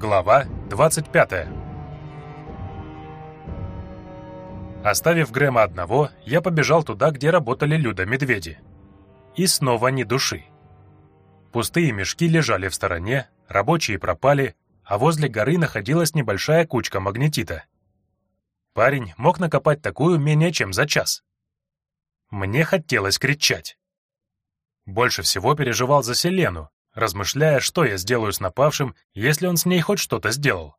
Глава 25 Оставив Грэма одного, я побежал туда, где работали Люда-медведи. И снова ни души. Пустые мешки лежали в стороне, рабочие пропали, а возле горы находилась небольшая кучка магнетита. Парень мог накопать такую менее чем за час. Мне хотелось кричать. Больше всего переживал за Селену, размышляя, что я сделаю с напавшим, если он с ней хоть что-то сделал.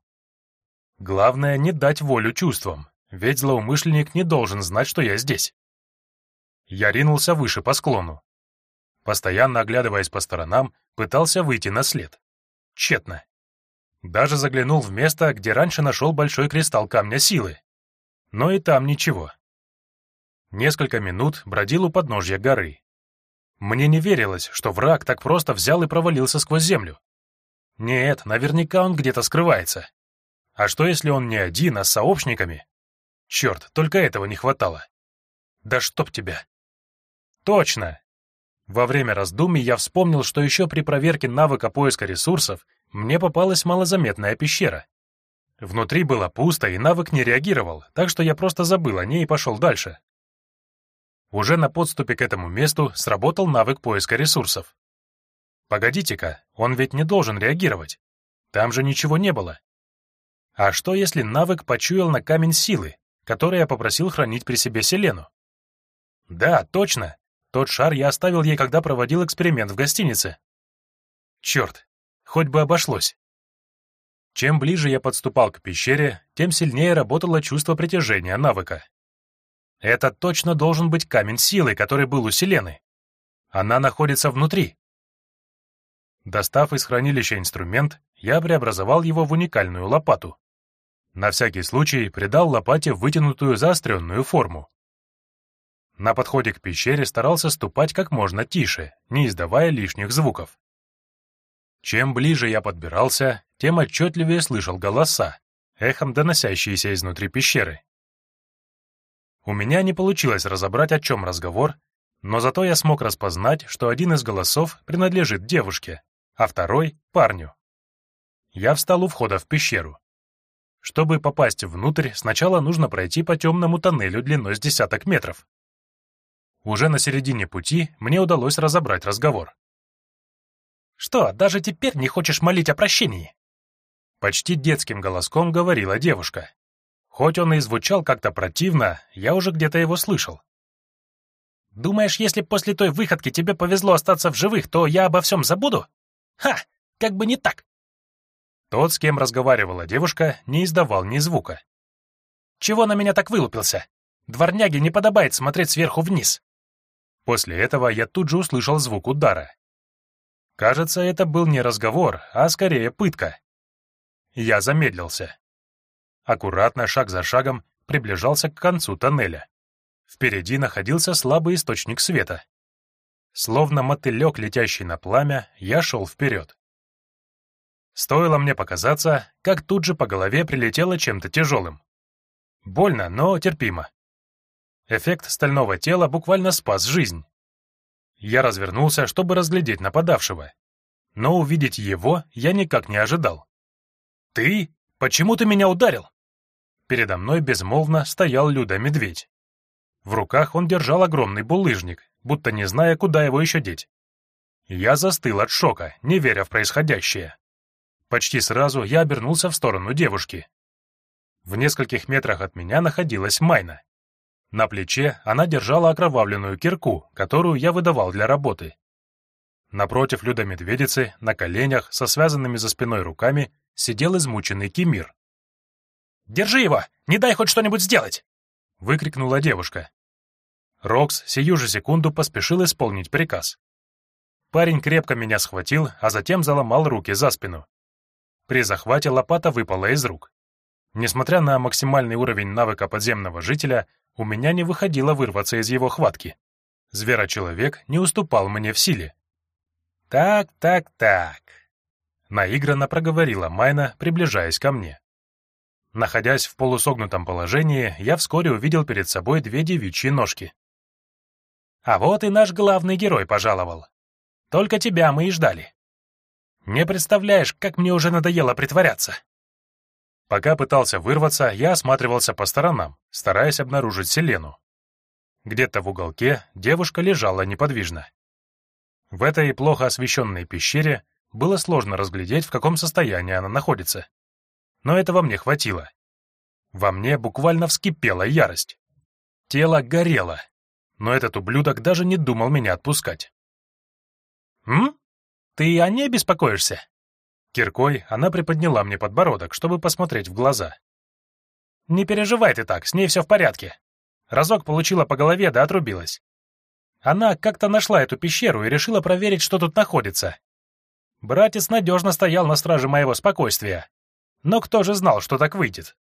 Главное, не дать волю чувствам, ведь злоумышленник не должен знать, что я здесь. Я ринулся выше по склону. Постоянно оглядываясь по сторонам, пытался выйти на след. Тщетно. Даже заглянул в место, где раньше нашел большой кристалл камня силы. Но и там ничего. Несколько минут бродил у подножья горы. Мне не верилось, что враг так просто взял и провалился сквозь землю. Нет, наверняка он где-то скрывается. А что, если он не один, а с сообщниками? Черт, только этого не хватало. Да чтоб тебя. Точно. Во время раздумий я вспомнил, что еще при проверке навыка поиска ресурсов мне попалась малозаметная пещера. Внутри было пусто, и навык не реагировал, так что я просто забыл о ней и пошел дальше. Уже на подступе к этому месту сработал навык поиска ресурсов. Погодите-ка, он ведь не должен реагировать. Там же ничего не было. А что, если навык почуял на камень силы, который я попросил хранить при себе Селену? Да, точно. Тот шар я оставил ей, когда проводил эксперимент в гостинице. Черт, хоть бы обошлось. Чем ближе я подступал к пещере, тем сильнее работало чувство притяжения навыка. Это точно должен быть камень силы, который был у Селены. Она находится внутри. Достав из хранилища инструмент, я преобразовал его в уникальную лопату. На всякий случай придал лопате вытянутую заостренную форму. На подходе к пещере старался ступать как можно тише, не издавая лишних звуков. Чем ближе я подбирался, тем отчетливее слышал голоса, эхом доносящиеся изнутри пещеры. У меня не получилось разобрать, о чем разговор, но зато я смог распознать, что один из голосов принадлежит девушке, а второй — парню. Я встал у входа в пещеру. Чтобы попасть внутрь, сначала нужно пройти по темному тоннелю длиной с десяток метров. Уже на середине пути мне удалось разобрать разговор. «Что, даже теперь не хочешь молить о прощении?» Почти детским голоском говорила девушка. Хоть он и звучал как-то противно, я уже где-то его слышал. «Думаешь, если после той выходки тебе повезло остаться в живых, то я обо всем забуду? Ха! Как бы не так!» Тот, с кем разговаривала девушка, не издавал ни звука. «Чего на меня так вылупился? Дворняге не подобает смотреть сверху вниз!» После этого я тут же услышал звук удара. Кажется, это был не разговор, а скорее пытка. Я замедлился аккуратно, шаг за шагом, приближался к концу тоннеля. Впереди находился слабый источник света. Словно мотылек, летящий на пламя, я шел вперед. Стоило мне показаться, как тут же по голове прилетело чем-то тяжелым. Больно, но терпимо. Эффект стального тела буквально спас жизнь. Я развернулся, чтобы разглядеть нападавшего. Но увидеть его я никак не ожидал. «Ты? Почему ты меня ударил?» Передо мной безмолвно стоял Люда-медведь. В руках он держал огромный булыжник, будто не зная, куда его еще деть. Я застыл от шока, не веря в происходящее. Почти сразу я обернулся в сторону девушки. В нескольких метрах от меня находилась Майна. На плече она держала окровавленную кирку, которую я выдавал для работы. Напротив Люда-медведицы, на коленях, со связанными за спиной руками, сидел измученный Кемир. Держи его! Не дай хоть что-нибудь сделать!» — выкрикнула девушка. Рокс сию же секунду поспешил исполнить приказ. Парень крепко меня схватил, а затем заломал руки за спину. При захвате лопата выпала из рук. Несмотря на максимальный уровень навыка подземного жителя, у меня не выходило вырваться из его хватки. Зверочеловек не уступал мне в силе. «Так, так, так», — наигранно проговорила Майна, приближаясь ко мне. Находясь в полусогнутом положении, я вскоре увидел перед собой две девичьи ножки. А вот и наш главный герой пожаловал. Только тебя мы и ждали. Не представляешь, как мне уже надоело притворяться. Пока пытался вырваться, я осматривался по сторонам, стараясь обнаружить Селену. Где-то в уголке девушка лежала неподвижно. В этой плохо освещенной пещере было сложно разглядеть, в каком состоянии она находится. Но этого мне хватило. Во мне буквально вскипела ярость. Тело горело, но этот ублюдок даже не думал меня отпускать. «М? Ты о ней беспокоишься?» Киркой она приподняла мне подбородок, чтобы посмотреть в глаза. «Не переживай ты так, с ней все в порядке. Разок получила по голове, да отрубилась. Она как-то нашла эту пещеру и решила проверить, что тут находится. Братец надежно стоял на страже моего спокойствия. Но кто же знал, что так выйдет?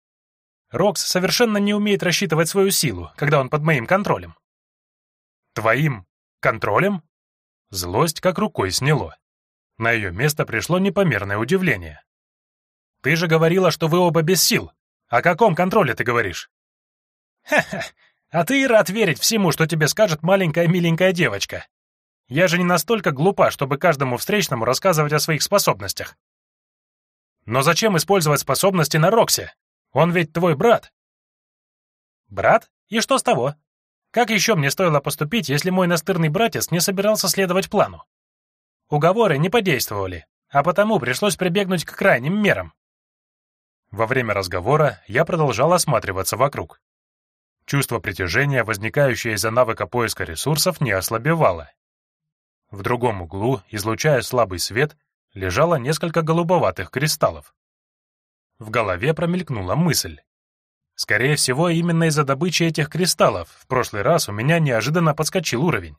Рокс совершенно не умеет рассчитывать свою силу, когда он под моим контролем. Твоим контролем? Злость как рукой сняло. На ее место пришло непомерное удивление. Ты же говорила, что вы оба без сил. О каком контроле ты говоришь? Ха-ха, а ты и рад верить всему, что тебе скажет маленькая миленькая девочка. Я же не настолько глупа, чтобы каждому встречному рассказывать о своих способностях. Но зачем использовать способности на Роксе? Он ведь твой брат. Брат? И что с того? Как еще мне стоило поступить, если мой настырный братец не собирался следовать плану? Уговоры не подействовали, а потому пришлось прибегнуть к крайним мерам. Во время разговора я продолжал осматриваться вокруг. Чувство притяжения, возникающее из-за навыка поиска ресурсов, не ослабевало. В другом углу, излучая слабый свет, лежало несколько голубоватых кристаллов. В голове промелькнула мысль. Скорее всего, именно из-за добычи этих кристаллов в прошлый раз у меня неожиданно подскочил уровень.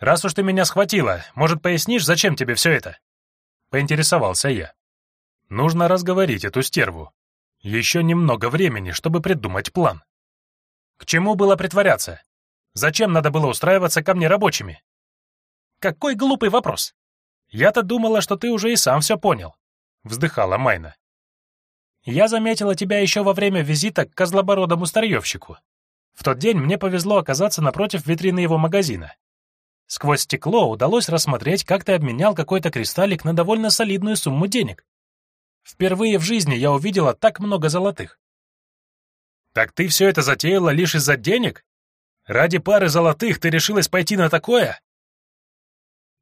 «Раз уж ты меня схватила, может, пояснишь, зачем тебе все это?» Поинтересовался я. «Нужно разговорить эту стерву. Еще немного времени, чтобы придумать план». К чему было притворяться? Зачем надо было устраиваться ко мне рабочими? Какой глупый вопрос. Я-то думала, что ты уже и сам все понял, вздыхала Майна. Я заметила тебя еще во время визита к козлобородому старьевщику. В тот день мне повезло оказаться напротив витрины его магазина. Сквозь стекло удалось рассмотреть, как ты обменял какой-то кристаллик на довольно солидную сумму денег. Впервые в жизни я увидела так много золотых. Так ты все это затеяла лишь из-за денег? Ради пары золотых ты решилась пойти на такое?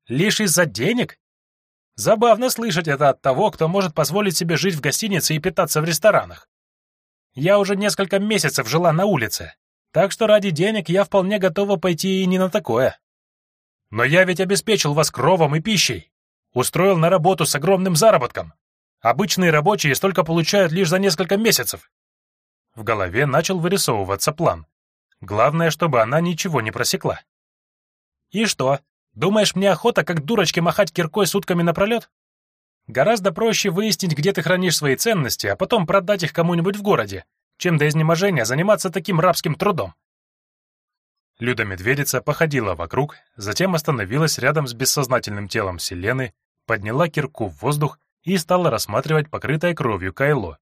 Лишь из-за денег? Забавно слышать это от того, кто может позволить себе жить в гостинице и питаться в ресторанах. Я уже несколько месяцев жила на улице, так что ради денег я вполне готова пойти и не на такое. Но я ведь обеспечил вас кровом и пищей, устроил на работу с огромным заработком. Обычные рабочие столько получают лишь за несколько месяцев. В голове начал вырисовываться план. Главное, чтобы она ничего не просекла. «И что, думаешь, мне охота как дурочке махать киркой сутками напролет? Гораздо проще выяснить, где ты хранишь свои ценности, а потом продать их кому-нибудь в городе, чем до изнеможения заниматься таким рабским трудом». Люда-медведица походила вокруг, затем остановилась рядом с бессознательным телом Селены, подняла кирку в воздух и стала рассматривать покрытое кровью кайло.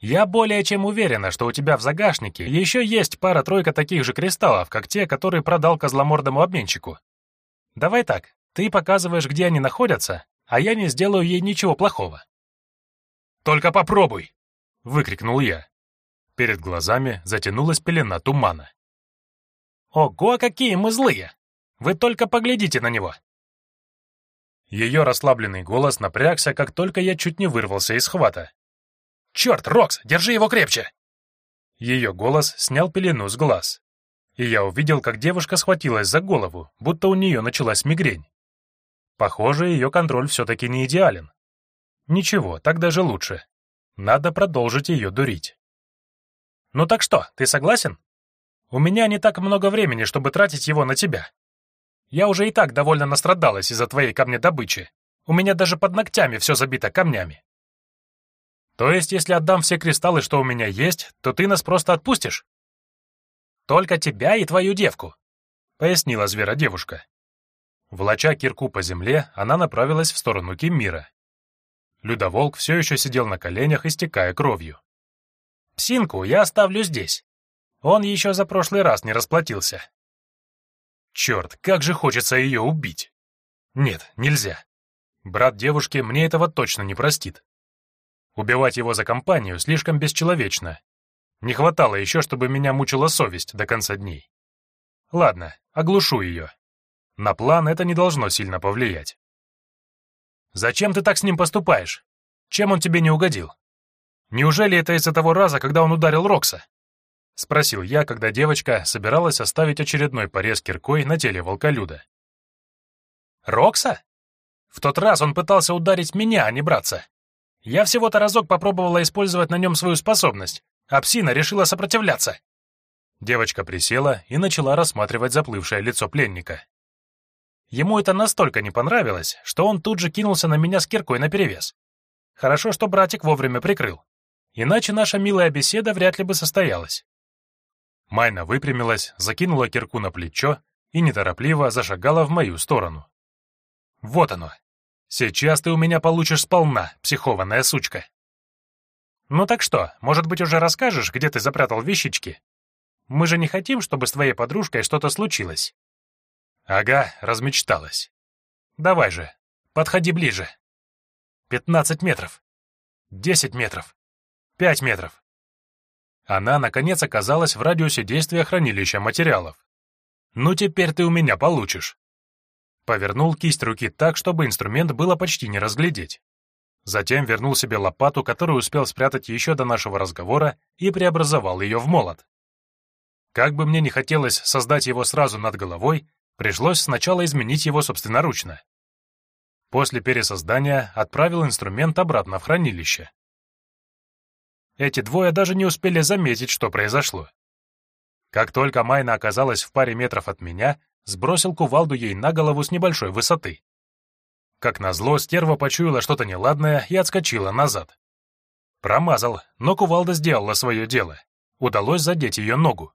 Я более чем уверена, что у тебя в загашнике еще есть пара-тройка таких же кристаллов, как те, которые продал козломордому обменщику. Давай так, ты показываешь, где они находятся, а я не сделаю ей ничего плохого. Только попробуй, выкрикнул я. Перед глазами затянулась пелена тумана. Ого, какие мы злые! Вы только поглядите на него. Ее расслабленный голос напрягся, как только я чуть не вырвался из хвата. «Черт, Рокс, держи его крепче!» Ее голос снял пелену с глаз. И я увидел, как девушка схватилась за голову, будто у нее началась мигрень. Похоже, ее контроль все-таки не идеален. Ничего, так даже лучше. Надо продолжить ее дурить. «Ну так что, ты согласен? У меня не так много времени, чтобы тратить его на тебя. Я уже и так довольно настрадалась из-за твоей камнедобычи. У меня даже под ногтями все забито камнями. То есть, если отдам все кристаллы, что у меня есть, то ты нас просто отпустишь? Только тебя и твою девку, пояснила зверодевушка. Волоча кирку по земле, она направилась в сторону Киммира. Людоволк все еще сидел на коленях, истекая кровью. «Псинку я оставлю здесь. Он еще за прошлый раз не расплатился». «Черт, как же хочется ее убить!» «Нет, нельзя. Брат девушки мне этого точно не простит. Убивать его за компанию слишком бесчеловечно. Не хватало еще, чтобы меня мучила совесть до конца дней. Ладно, оглушу ее. На план это не должно сильно повлиять. «Зачем ты так с ним поступаешь? Чем он тебе не угодил? Неужели это из-за того раза, когда он ударил Рокса?» — спросил я, когда девочка собиралась оставить очередной порез киркой на теле волколюда. «Рокса? В тот раз он пытался ударить меня, а не братца. Я всего-то разок попробовала использовать на нем свою способность, а псина решила сопротивляться». Девочка присела и начала рассматривать заплывшее лицо пленника. Ему это настолько не понравилось, что он тут же кинулся на меня с киркой наперевес. Хорошо, что братик вовремя прикрыл. Иначе наша милая беседа вряд ли бы состоялась. Майна выпрямилась, закинула кирку на плечо и неторопливо зашагала в мою сторону. Вот оно. Сейчас ты у меня получишь сполна, психованная сучка. Ну так что, может быть, уже расскажешь, где ты запрятал вещички? Мы же не хотим, чтобы с твоей подружкой что-то случилось. Ага, размечталась. Давай же, подходи ближе. Пятнадцать метров. Десять метров. Пять метров. Она, наконец, оказалась в радиусе действия хранилища материалов. Ну, теперь ты у меня получишь. Повернул кисть руки так, чтобы инструмент было почти не разглядеть. Затем вернул себе лопату, которую успел спрятать еще до нашего разговора, и преобразовал ее в молот. Как бы мне не хотелось создать его сразу над головой, Пришлось сначала изменить его собственноручно. После пересоздания отправил инструмент обратно в хранилище. Эти двое даже не успели заметить, что произошло. Как только Майна оказалась в паре метров от меня, сбросил кувалду ей на голову с небольшой высоты. Как назло, стерва почуяла что-то неладное и отскочила назад. Промазал, но кувалда сделала свое дело. Удалось задеть ее ногу.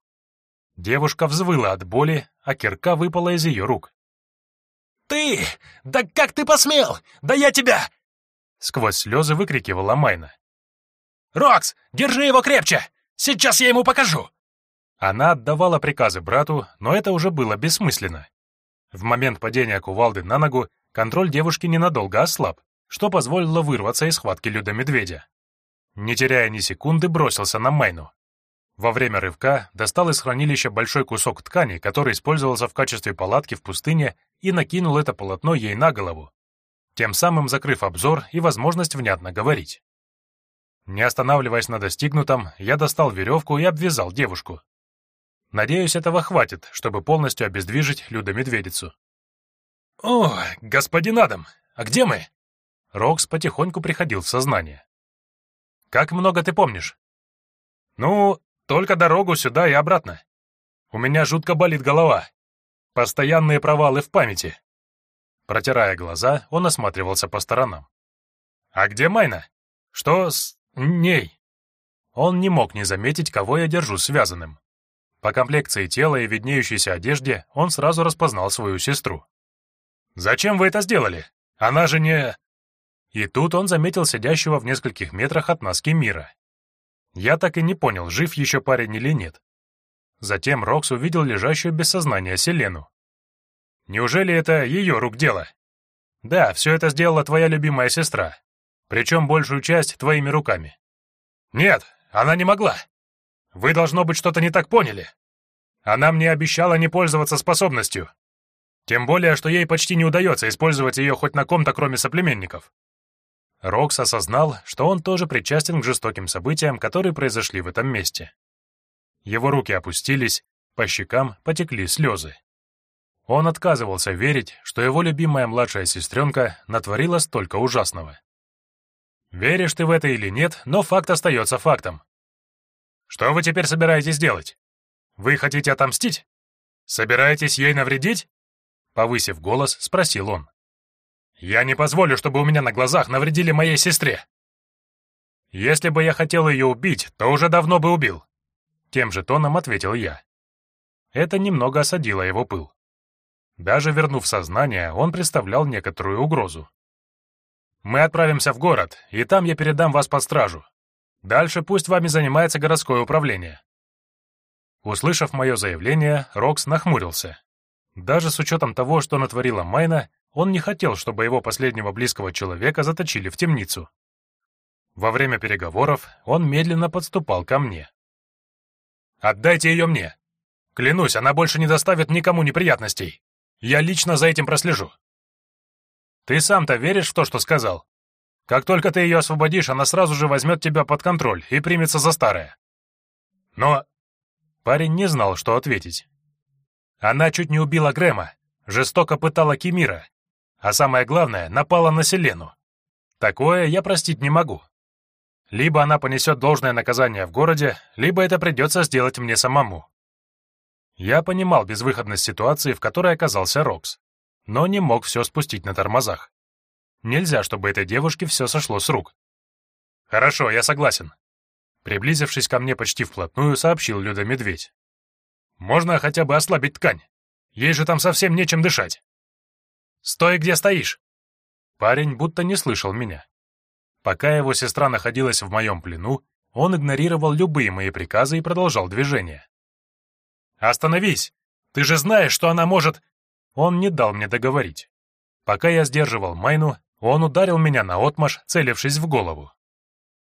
Девушка взвыла от боли, а кирка выпала из ее рук. «Ты! Да как ты посмел? Да я тебя!» Сквозь слезы выкрикивала Майна. «Рокс, держи его крепче! Сейчас я ему покажу!» Она отдавала приказы брату, но это уже было бессмысленно. В момент падения кувалды на ногу контроль девушки ненадолго ослаб, что позволило вырваться из схватки Люда-медведя. Не теряя ни секунды, бросился на Майну. Во время рывка достал из хранилища большой кусок ткани, который использовался в качестве палатки в пустыне, и накинул это полотно ей на голову, тем самым закрыв обзор и возможность внятно говорить. Не останавливаясь на достигнутом, я достал веревку и обвязал девушку. Надеюсь, этого хватит, чтобы полностью обездвижить Люда-медведицу. «О, господин Адам, а где мы?» Рокс потихоньку приходил в сознание. «Как много ты помнишь?» «Ну, только дорогу сюда и обратно. У меня жутко болит голова. Постоянные провалы в памяти. Протирая глаза, он осматривался по сторонам. «А где Майна? Что с ней?» Он не мог не заметить, кого я держу связанным. По комплекции тела и виднеющейся одежде он сразу распознал свою сестру. «Зачем вы это сделали? Она же не...» И тут он заметил сидящего в нескольких метрах от нас Кемира. Я так и не понял, жив еще парень или нет. Затем Рокс увидел лежащую без сознания Селену. Неужели это ее рук дело? Да, все это сделала твоя любимая сестра. Причем большую часть твоими руками. Нет, она не могла. Вы, должно быть, что-то не так поняли. Она мне обещала не пользоваться способностью. Тем более, что ей почти не удается использовать ее хоть на ком-то, кроме соплеменников. Рокс осознал, что он тоже причастен к жестоким событиям, которые произошли в этом месте. Его руки опустились, по щекам потекли слезы. Он отказывался верить, что его любимая младшая сестренка натворила столько ужасного. Веришь ты в это или нет, но факт остается фактом. Что вы теперь собираетесь делать? Вы хотите отомстить? Собираетесь ей навредить? Повысив голос, спросил он. Я не позволю, чтобы у меня на глазах навредили моей сестре. Если бы я хотел ее убить, то уже давно бы убил. Тем же тоном ответил я. Это немного осадило его пыл. Даже вернув сознание, он представлял некоторую угрозу. «Мы отправимся в город, и там я передам вас под стражу. Дальше пусть вами занимается городское управление». Услышав мое заявление, Рокс нахмурился. Даже с учетом того, что натворила Майна, Он не хотел, чтобы его последнего близкого человека заточили в темницу. Во время переговоров он медленно подступал ко мне. «Отдайте ее мне. Клянусь, она больше не доставит никому неприятностей. Я лично за этим прослежу». «Ты сам-то веришь в то, что сказал? Как только ты ее освободишь, она сразу же возьмет тебя под контроль и примется за старое». «Но...» Парень не знал, что ответить. Она чуть не убила Грэма, жестоко пытала Кемира, а самое главное, напала на Селену. Такое я простить не могу. Либо она понесет должное наказание в городе, либо это придется сделать мне самому. Я понимал безвыходность ситуации, в которой оказался Рокс, но не мог все спустить на тормозах. Нельзя, чтобы этой девушке все сошло с рук. «Хорошо, я согласен», Приблизившись ко мне почти вплотную, сообщил Люда Медведь. «Можно хотя бы ослабить ткань? Ей же там совсем нечем дышать». «Стой, где стоишь!» Парень будто не слышал меня. Пока его сестра находилась в моем плену, он игнорировал любые мои приказы и продолжал движение. «Остановись! Ты же знаешь, что она может...» Он не дал мне договорить. Пока я сдерживал Майну, он ударил меня на отмаш, целившись в голову.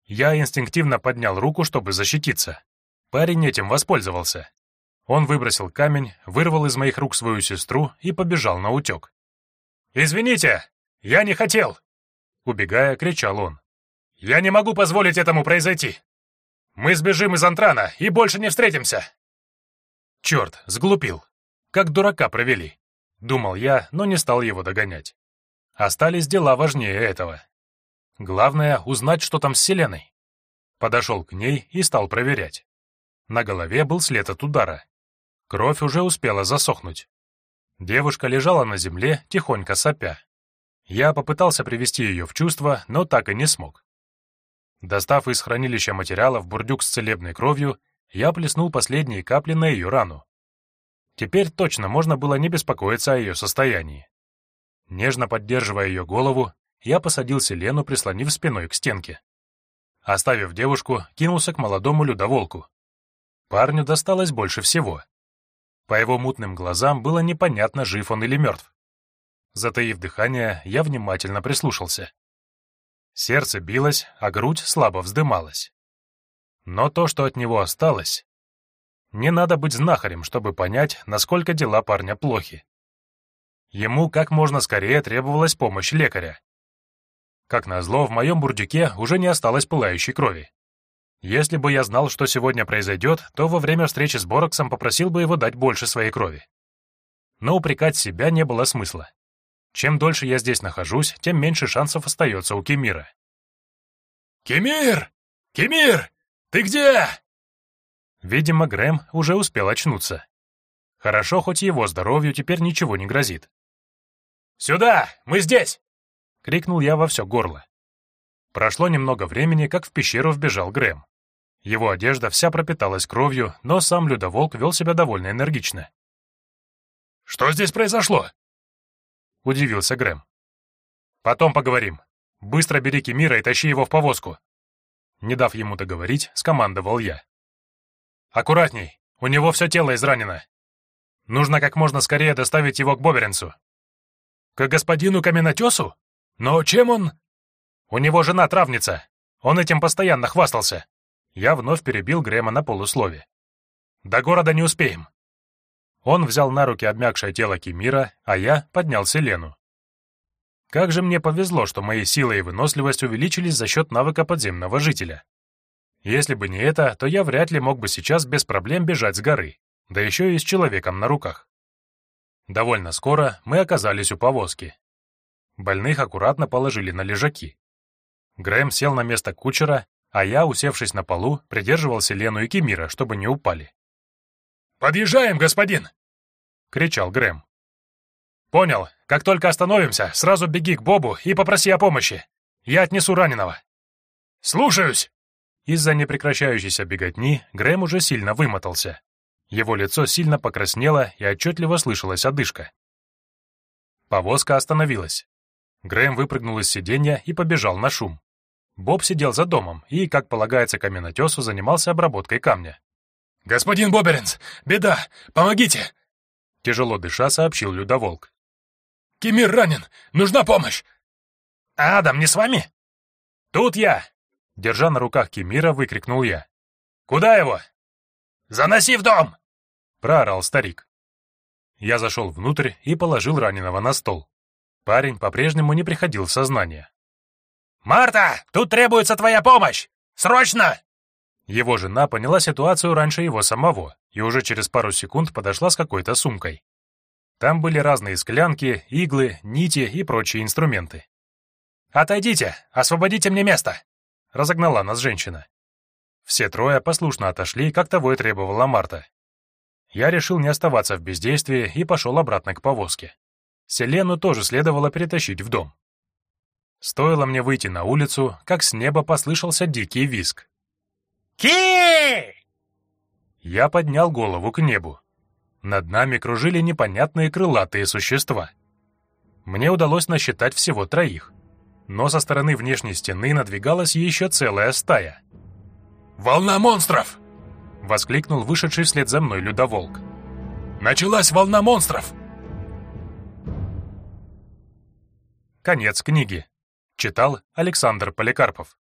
Я инстинктивно поднял руку, чтобы защититься. Парень этим воспользовался. Он выбросил камень, вырвал из моих рук свою сестру и побежал на утек. «Извините, я не хотел!» Убегая, кричал он. «Я не могу позволить этому произойти! Мы сбежим из Антрана и больше не встретимся!» Черт, сглупил. Как дурака провели. Думал я, но не стал его догонять. Остались дела важнее этого. Главное — узнать, что там с Селеной. Подошел к ней и стал проверять. На голове был след от удара. Кровь уже успела засохнуть. Девушка лежала на земле, тихонько сопя. Я попытался привести ее в чувство, но так и не смог. Достав из хранилища материалов бурдюк с целебной кровью, я плеснул последние капли на ее рану. Теперь точно можно было не беспокоиться о ее состоянии. Нежно поддерживая ее голову, я посадил Селену, прислонив спиной к стенке. Оставив девушку, кинулся к молодому людоволку. Парню досталось больше всего. По его мутным глазам было непонятно, жив он или мертв. Затаив дыхание, я внимательно прислушался. Сердце билось, а грудь слабо вздымалась. Но то, что от него осталось... Не надо быть знахарем, чтобы понять, насколько дела парня плохи. Ему как можно скорее требовалась помощь лекаря. Как назло, в моем бурдюке уже не осталось пылающей крови. Если бы я знал, что сегодня произойдет, то во время встречи с Бороксом попросил бы его дать больше своей крови. Но упрекать себя не было смысла. Чем дольше я здесь нахожусь, тем меньше шансов остается у Кемира. «Кемир! Кемир! Ты где?» Видимо, Грэм уже успел очнуться. Хорошо, хоть его здоровью теперь ничего не грозит. «Сюда! Мы здесь!» — крикнул я во все горло. Прошло немного времени, как в пещеру вбежал Грэм. Его одежда вся пропиталась кровью, но сам людоволк вел себя довольно энергично. «Что здесь произошло?» — удивился Грэм. «Потом поговорим. Быстро бери Кемира и тащи его в повозку». Не дав ему договорить, скомандовал я. «Аккуратней, у него все тело изранено. Нужно как можно скорее доставить его к Боберенцу». «К господину Каменотесу?» «Но чем он...» «У него жена травница. Он этим постоянно хвастался». Я вновь перебил Грэма на полуслове. «До города не успеем». Он взял на руки обмякшее тело Кемира, а я поднял Селену. Как же мне повезло, что мои силы и выносливость увеличились за счет навыка подземного жителя. Если бы не это, то я вряд ли мог бы сейчас без проблем бежать с горы, да еще и с человеком на руках. Довольно скоро мы оказались у повозки. Больных аккуратно положили на лежаки. Грэм сел на место кучера, а я, усевшись на полу, придерживал Селену и Кемира, чтобы не упали. «Подъезжаем, господин!» — кричал Грэм. «Понял. Как только остановимся, сразу беги к Бобу и попроси о помощи. Я отнесу раненого». «Слушаюсь!» Из-за непрекращающейся беготни Грэм уже сильно вымотался. Его лицо сильно покраснело и отчетливо слышалась одышка. Повозка остановилась. Грэм выпрыгнул из сиденья и побежал на шум. Боб сидел за домом и, как полагается каменотесу, занимался обработкой камня. «Господин Боберенс, беда! Помогите!» Тяжело дыша сообщил Людоволк. Кемир ранен! Нужна помощь!» «Адам, не с вами?» «Тут я!» Держа на руках Кемира, выкрикнул я. «Куда его?» «Заноси в дом!» Проорал старик. Я зашел внутрь и положил раненого на стол. Парень по-прежнему не приходил в сознание. «Марта, тут требуется твоя помощь! Срочно!» Его жена поняла ситуацию раньше его самого и уже через пару секунд подошла с какой-то сумкой. Там были разные склянки, иглы, нити и прочие инструменты. «Отойдите! Освободите мне место!» — разогнала нас женщина. Все трое послушно отошли, как того и требовала Марта. Я решил не оставаться в бездействии и пошел обратно к повозке. Селену тоже следовало перетащить в дом. Стоило мне выйти на улицу, как с неба послышался дикий визг. «Ки!» Я поднял голову к небу. Над нами кружили непонятные крылатые существа. Мне удалось насчитать всего троих, но со стороны внешней стены надвигалась еще целая стая. «Волна монстров!» — воскликнул вышедший вслед за мной людоволк. «Началась волна монстров!» Конец книги. Читал Александр Поликарпов.